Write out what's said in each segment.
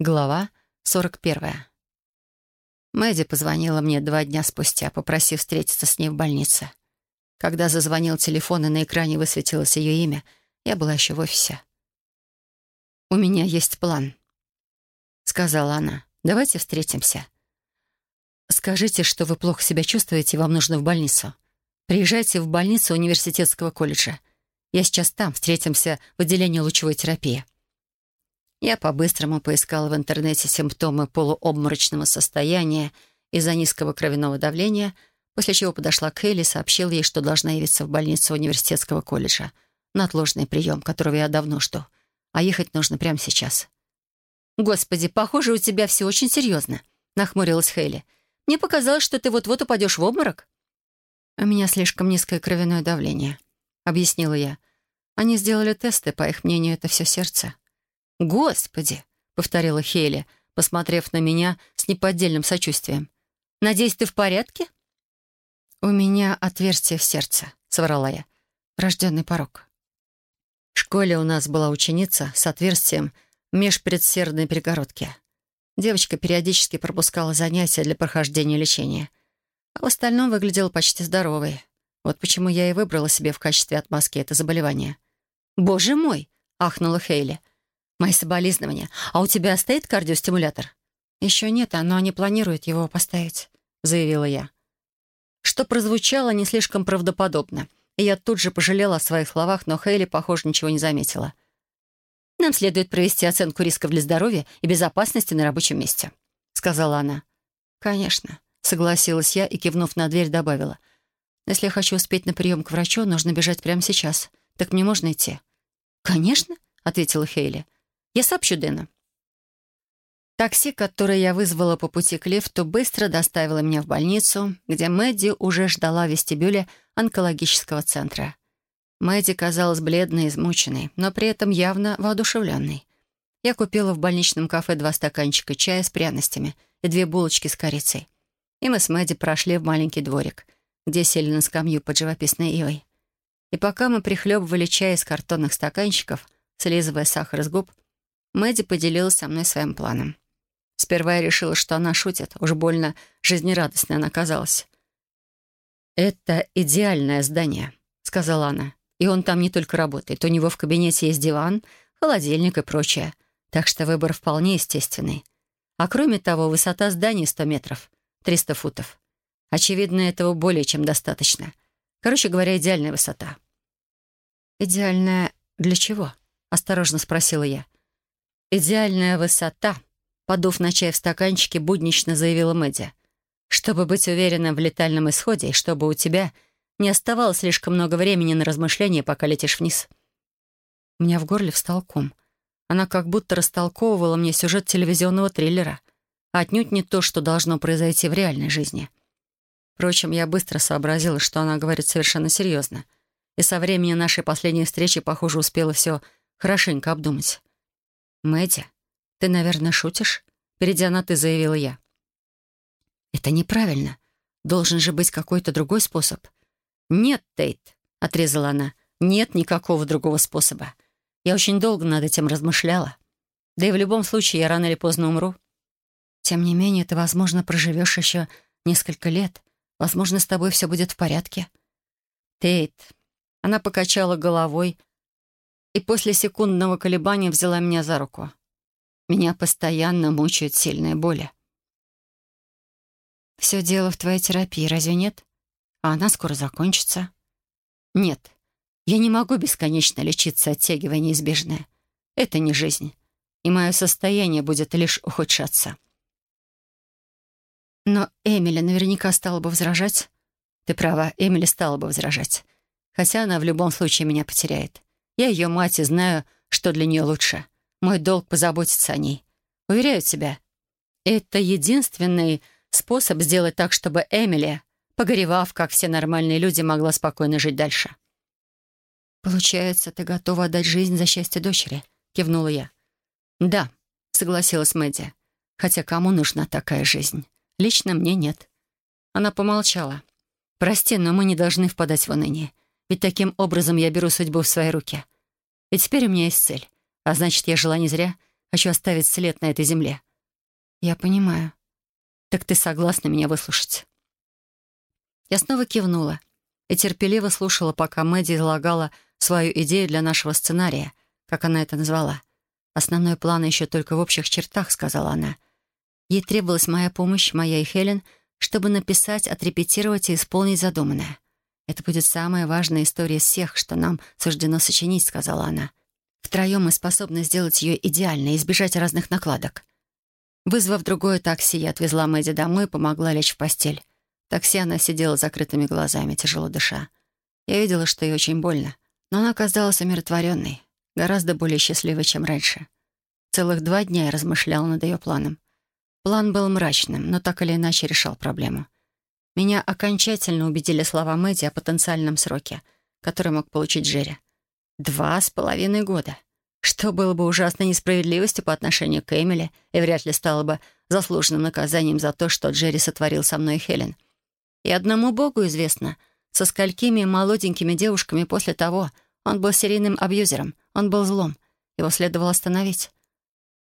Глава 41. Мэдди позвонила мне два дня спустя, попросив встретиться с ней в больнице. Когда зазвонил телефон и на экране высветилось ее имя, я была еще в офисе. «У меня есть план», — сказала она. «Давайте встретимся. Скажите, что вы плохо себя чувствуете, и вам нужно в больницу. Приезжайте в больницу университетского колледжа. Я сейчас там, встретимся в отделении лучевой терапии». Я по-быстрому поискала в интернете симптомы полуобморочного состояния из-за низкого кровяного давления, после чего подошла к Хейли и сообщила ей, что должна явиться в больницу университетского колледжа на отложенный прием, которого я давно жду. А ехать нужно прямо сейчас. «Господи, похоже, у тебя все очень серьезно», — нахмурилась Хейли. «Мне показалось, что ты вот-вот упадешь в обморок». «У меня слишком низкое кровяное давление», — объяснила я. «Они сделали тесты, по их мнению, это все сердце». «Господи!» — повторила Хейли, посмотрев на меня с неподдельным сочувствием. «Надеюсь, ты в порядке?» «У меня отверстие в сердце», — соврала я. «Рожденный порог». В школе у нас была ученица с отверстием в межпредсердной перегородке. Девочка периодически пропускала занятия для прохождения лечения, а в остальном выглядела почти здоровой. Вот почему я и выбрала себе в качестве отмазки это заболевание. «Боже мой!» — ахнула Хейли. «Мои соболезнования. А у тебя стоит кардиостимулятор?» «Еще нет, но они планируют его поставить», — заявила я. Что прозвучало не слишком правдоподобно, и я тут же пожалела о своих словах, но Хейли, похоже, ничего не заметила. «Нам следует провести оценку рисков для здоровья и безопасности на рабочем месте», — сказала она. «Конечно», — согласилась я и, кивнув на дверь, добавила. «Если я хочу успеть на прием к врачу, нужно бежать прямо сейчас. Так мне можно идти?» «Конечно», — ответила Хейли. Я сообщу Дэну». Такси, которое я вызвала по пути к лифту, быстро доставило меня в больницу, где Мэдди уже ждала в вестибюле онкологического центра. Мэдди казалась бледной измученной, но при этом явно воодушевленной. Я купила в больничном кафе два стаканчика чая с пряностями и две булочки с корицей. И мы с Мэдди прошли в маленький дворик, где сели на скамью под живописной ивой. И пока мы прихлебывали чай из картонных стаканчиков, слизывая сахар из губ, Мэдди поделилась со мной своим планом. Сперва я решила, что она шутит. Уж больно жизнерадостной она казалась. «Это идеальное здание», — сказала она. «И он там не только работает. У него в кабинете есть диван, холодильник и прочее. Так что выбор вполне естественный. А кроме того, высота здания 100 метров, 300 футов. Очевидно, этого более чем достаточно. Короче говоря, идеальная высота». «Идеальная для чего?» — осторожно спросила я. «Идеальная высота», — подув на чай в стаканчике, буднично заявила Мэдди. «Чтобы быть уверенным в летальном исходе и чтобы у тебя не оставалось слишком много времени на размышления, пока летишь вниз». У меня в горле встал ком. Она как будто растолковывала мне сюжет телевизионного триллера, а отнюдь не то, что должно произойти в реальной жизни. Впрочем, я быстро сообразила, что она говорит совершенно серьезно, и со времени нашей последней встречи, похоже, успела все хорошенько обдумать. «Мэдди, ты, наверное, шутишь?» Перейдя на «ты», заявила я. «Это неправильно. Должен же быть какой-то другой способ». «Нет, Тейт», — отрезала она, — «нет никакого другого способа. Я очень долго над этим размышляла. Да и в любом случае я рано или поздно умру». «Тем не менее, ты, возможно, проживешь еще несколько лет. Возможно, с тобой все будет в порядке». «Тейт». Она покачала головой, и после секундного колебания взяла меня за руку. Меня постоянно мучают сильные боли. «Все дело в твоей терапии, разве нет? А она скоро закончится». «Нет, я не могу бесконечно лечиться, оттягивая неизбежное. Это не жизнь, и мое состояние будет лишь ухудшаться». «Но Эмили наверняка стала бы возражать». «Ты права, Эмили стала бы возражать. Хотя она в любом случае меня потеряет. Я ее мать и знаю, что для нее лучше. Мой долг позаботиться о ней. Уверяю тебя, это единственный способ сделать так, чтобы Эмили, погоревав, как все нормальные люди, могла спокойно жить дальше. «Получается, ты готова отдать жизнь за счастье дочери?» — кивнула я. «Да», — согласилась Мэдди. «Хотя кому нужна такая жизнь? Лично мне нет». Она помолчала. «Прости, но мы не должны впадать в уныние. Ведь таким образом я беру судьбу в свои руки. И теперь у меня есть цель. А значит, я жила не зря. Хочу оставить след на этой земле». «Я понимаю. Так ты согласна меня выслушать?» Я снова кивнула и терпеливо слушала, пока Мэдди излагала свою идею для нашего сценария, как она это назвала. «Основной план еще только в общих чертах», — сказала она. Ей требовалась моя помощь, моя и Хелен, чтобы написать, отрепетировать и исполнить задуманное. «Это будет самая важная история из всех, что нам суждено сочинить», — сказала она. «Втроем мы способны сделать ее идеальной и избежать разных накладок». Вызвав другое такси, я отвезла Мэдди домой и помогла лечь в постель. В такси она сидела с закрытыми глазами, тяжело дыша. Я видела, что ей очень больно, но она оказалась умиротворенной, гораздо более счастливой, чем раньше. Целых два дня я размышляла над ее планом. План был мрачным, но так или иначе решал проблему. Меня окончательно убедили слова Мэдди о потенциальном сроке, который мог получить Джерри. Два с половиной года. Что было бы ужасной несправедливостью по отношению к Эмили и вряд ли стало бы заслуженным наказанием за то, что Джерри сотворил со мной Хелен. И одному Богу известно, со сколькими молоденькими девушками после того он был серийным абьюзером, он был злом, его следовало остановить.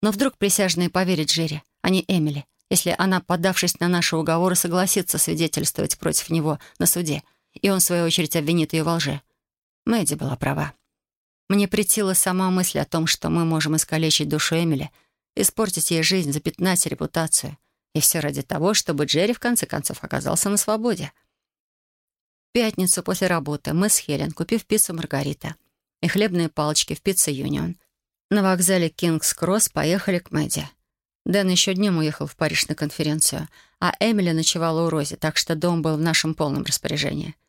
Но вдруг присяжные поверят Джерри, а не Эмили, если она, поддавшись на наши уговоры, согласится свидетельствовать против него на суде, и он, в свою очередь, обвинит ее во лжи. Мэдди была права. Мне претила сама мысль о том, что мы можем искалечить душу Эмили, испортить ей жизнь, запятнать репутацию. И все ради того, чтобы Джерри в конце концов оказался на свободе. В пятницу после работы мы с Хелен, купив пиццу «Маргарита» и хлебные палочки в пицце «Юнион», на вокзале «Кингс-Кросс» поехали к Мэдди. Дэн еще днем уехал в Париж на конференцию, а Эмили ночевала у Рози, так что дом был в нашем полном распоряжении —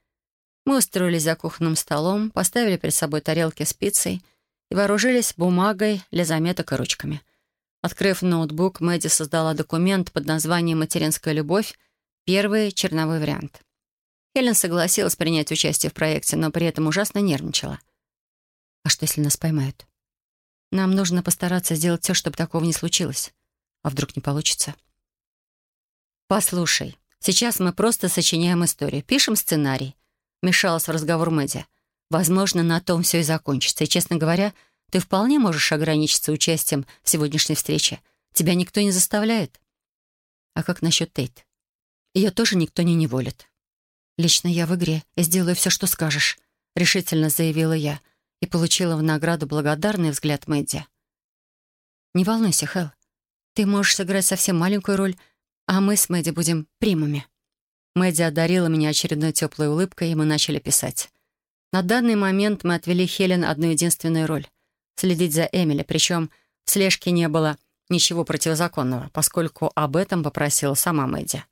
мы устроились за кухонным столом, поставили перед собой тарелки с пиццей и вооружились бумагой для заметок и ручками. Открыв ноутбук, Мэдди создала документ под названием «Материнская любовь», первый черновой вариант. Хелен согласилась принять участие в проекте, но при этом ужасно нервничала. «А что, если нас поймают? Нам нужно постараться сделать все, чтобы такого не случилось. А вдруг не получится?» «Послушай, сейчас мы просто сочиняем историю, пишем сценарий, Мешалась в разговор Мэдди. «Возможно, на том все и закончится. И, честно говоря, ты вполне можешь ограничиться участием в сегодняшней встрече. Тебя никто не заставляет». «А как насчет Тейт?» «Ее тоже никто не неволит». «Лично я в игре и сделаю все, что скажешь», — решительно заявила я и получила в награду благодарный взгляд Мэдди. «Не волнуйся, Хэл. Ты можешь сыграть совсем маленькую роль, а мы с Мэдди будем примами». Мэдди одарила меня очередной теплой улыбкой, и мы начали писать. На данный момент мы отвели Хелен одну единственную роль — следить за Эмили, причем в слежке не было ничего противозаконного, поскольку об этом попросила сама Мэдди.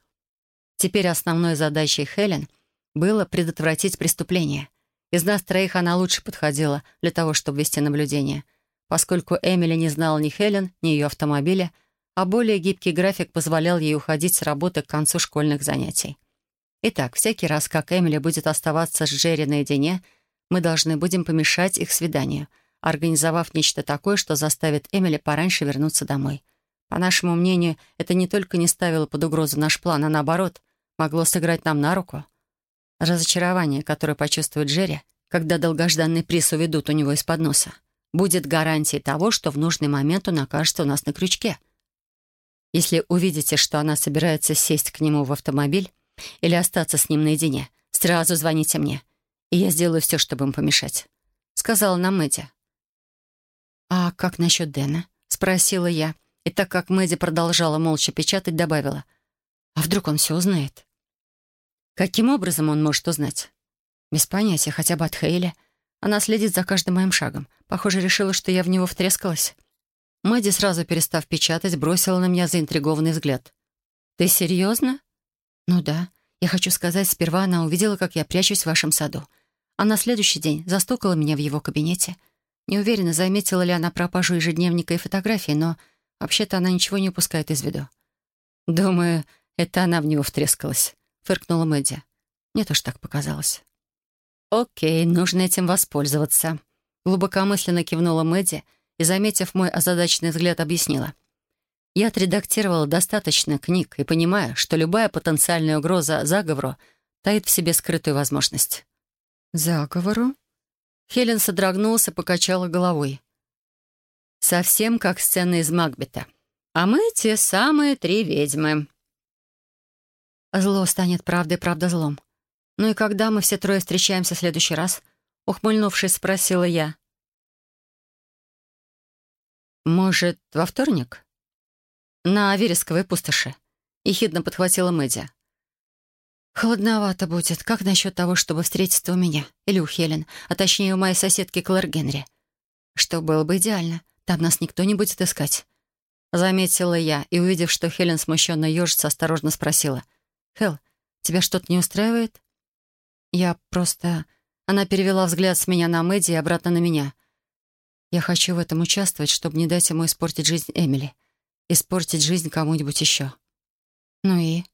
Теперь основной задачей Хелен было предотвратить преступление. Из нас троих она лучше подходила для того, чтобы вести наблюдение, поскольку Эмили не знала ни Хелен, ни ее автомобиля, а более гибкий график позволял ей уходить с работы к концу школьных занятий. Итак, всякий раз, как Эмили будет оставаться с Джерри наедине, мы должны будем помешать их свиданию, организовав нечто такое, что заставит Эмили пораньше вернуться домой. По нашему мнению, это не только не ставило под угрозу наш план, а наоборот, могло сыграть нам на руку. Разочарование, которое почувствует Джерри, когда долгожданный приз уведут у него из-под носа, будет гарантией того, что в нужный момент он окажется у нас на крючке. Если увидите, что она собирается сесть к нему в автомобиль, или остаться с ним наедине, сразу звоните мне, и я сделаю все, чтобы им помешать», — сказала нам Мэдди. «А как насчет Дэна?» — спросила я, и так как Мэдди продолжала молча печатать, добавила. «А вдруг он все узнает?» «Каким образом он может узнать?» «Без понятия, хотя бы от Хейли. Она следит за каждым моим шагом. Похоже, решила, что я в него втрескалась». Мэдди, сразу перестав печатать, бросила на меня заинтригованный взгляд. «Ты серьезно?» «Ну да. Я хочу сказать, сперва она увидела, как я прячусь в вашем саду. А на следующий день застукала меня в его кабинете. Не уверена, заметила ли она пропажу ежедневника и фотографии, но вообще-то она ничего не упускает из виду. «Думаю, это она в него втрескалась», — фыркнула Мэдди. Мне тоже так показалось. «Окей, нужно этим воспользоваться», — глубокомысленно кивнула Мэдди и, заметив мой озадаченный взгляд, объяснила — я отредактировала достаточно книг и понимаю, что любая потенциальная угроза заговору таит в себе скрытую возможность. «Заговору?» Хелен содрогнулся, покачала головой. Совсем как сцена из Макбета. А мы те самые три ведьмы. Зло станет правдой, правда злом. Ну и когда мы все трое встречаемся в следующий раз? Ухмыльнувшись, спросила я. Может, во вторник? На вересковой пустоши. Ехидно подхватила Мэдди. «Холодновато будет. Как насчет того, чтобы встретиться у меня? Или у Хелен, а точнее у моей соседки Клэр Генри? Что было бы идеально. Там нас никто не будет искать». Заметила я и, увидев, что Хелен смущенно ежится, осторожно спросила. «Хел, тебя что-то не устраивает?» «Я просто...» Она перевела взгляд с меня на Мэдди и обратно на меня. «Я хочу в этом участвовать, чтобы не дать ему испортить жизнь Эмили. Испортить жизнь кому-нибудь еще». «Ну и?»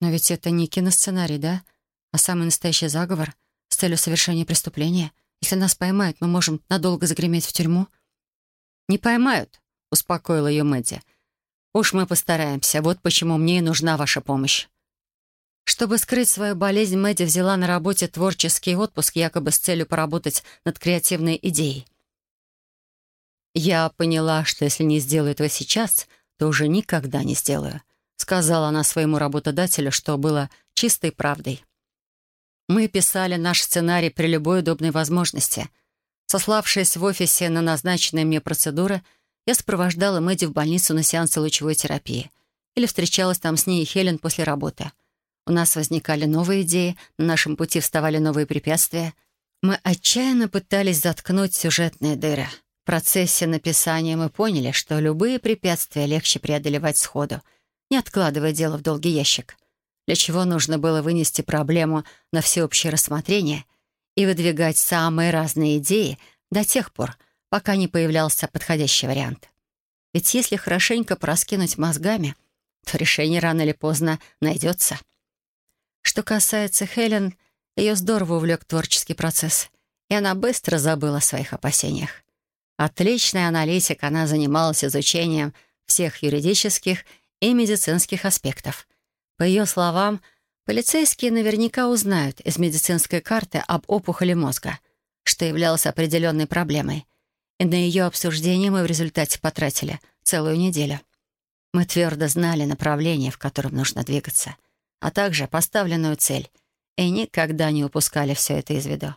Но ведь это не киносценарий, да? А самый настоящий заговор с целью совершения преступления. Если нас поймают, мы можем надолго загреметь в тюрьму. «Не поймают», — успокоила ее Мэдди. «Уж мы постараемся. Вот почему мне и нужна ваша помощь». Чтобы скрыть свою болезнь, Мэдди взяла на работе творческий отпуск, якобы с целью поработать над креативной идеей. Я поняла, что если не сделаю этого сейчас, то уже никогда не сделаю сказала она своему работодателю, что было чистой правдой. Мы писали наш сценарий при любой удобной возможности. Сославшись в офисе на назначенные мне процедуры, я сопровождала Мэдди в больницу на сеансы лучевой терапии или встречалась там с ней и Хелен после работы. У нас возникали новые идеи, на нашем пути вставали новые препятствия. Мы отчаянно пытались заткнуть сюжетные дыры. Процессе написания мы поняли, что любые препятствия легче преодолевать сходу — не откладывая дело в долгий ящик, для чего нужно было вынести проблему на всеобщее рассмотрение и выдвигать самые разные идеи до тех пор, пока не появлялся подходящий вариант. Ведь если хорошенько проскинуть мозгами, то решение рано или поздно найдется. Что касается Хелен, ее здорово увлек творческий процесс, и она быстро забыла о своих опасениях. Отличный аналитик, она занималась изучением всех юридических и медицинских аспектов. По ее словам, полицейские наверняка узнают из медицинской карты об опухоли мозга, что являлось определенной проблемой. И на ее обсуждение мы в результате потратили целую неделю. Мы твердо знали направление, в котором нужно двигаться, а также поставленную цель, и никогда не упускали все это из виду.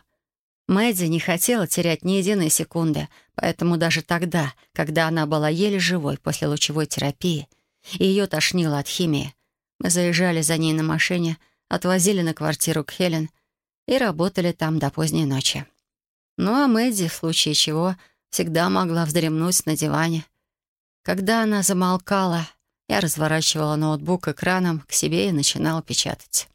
Мэдди не хотела терять ни единой секунды, поэтому даже тогда, когда она была еле живой после лучевой терапии — и ее тошнило от химии. Мы заезжали за ней на машине, отвозили на квартиру к Хелен и работали там до поздней ночи. Ну а Мэдди, в случае чего, всегда могла вздремнуть на диване. Когда она замолкала, я разворачивала ноутбук экраном к себе и начинала печатать.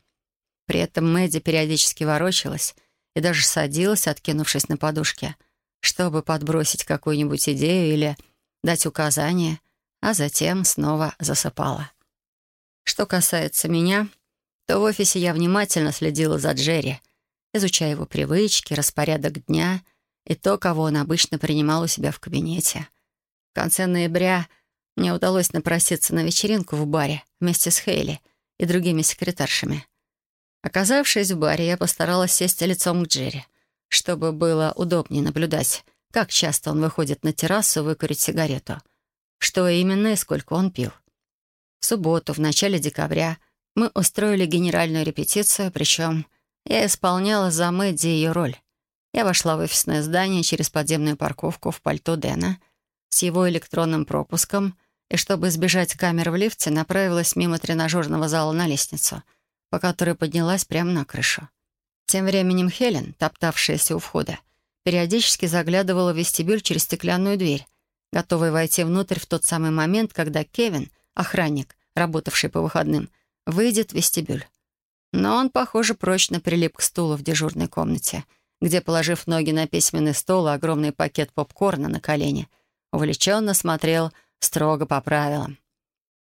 При этом Мэдди периодически ворочалась и даже садилась, откинувшись на подушке, чтобы подбросить какую-нибудь идею или дать указание, а затем снова засыпала. Что касается меня, то в офисе я внимательно следила за Джерри, изучая его привычки, распорядок дня и то, кого он обычно принимал у себя в кабинете. В конце ноября мне удалось напроситься на вечеринку в баре вместе с Хейли и другими секретаршами. Оказавшись в баре, я постаралась сесть лицом к Джерри, чтобы было удобнее наблюдать, как часто он выходит на террасу выкурить сигарету — что именно и сколько он пил. В субботу, в начале декабря, мы устроили генеральную репетицию, причем я исполняла за Мэдди ее роль. Я вошла в офисное здание через подземную парковку в пальто Дэна с его электронным пропуском и, чтобы избежать камер в лифте, направилась мимо тренажерного зала на лестницу, по которой поднялась прямо на крышу. Тем временем Хелен, топтавшаяся у входа, периодически заглядывала в вестибюль через стеклянную дверь, готовый войти внутрь в тот самый момент, когда Кевин, охранник, работавший по выходным, выйдет в вестибюль. Но он, похоже, прочно прилип к стулу в дежурной комнате, где, положив ноги на письменный стол и огромный пакет попкорна на колени, увлеченно смотрел строго по правилам.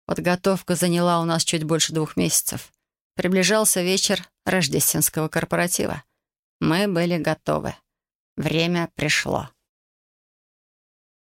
Подготовка заняла у нас чуть больше двух месяцев. Приближался вечер рождественского корпоратива. Мы были готовы. Время пришло.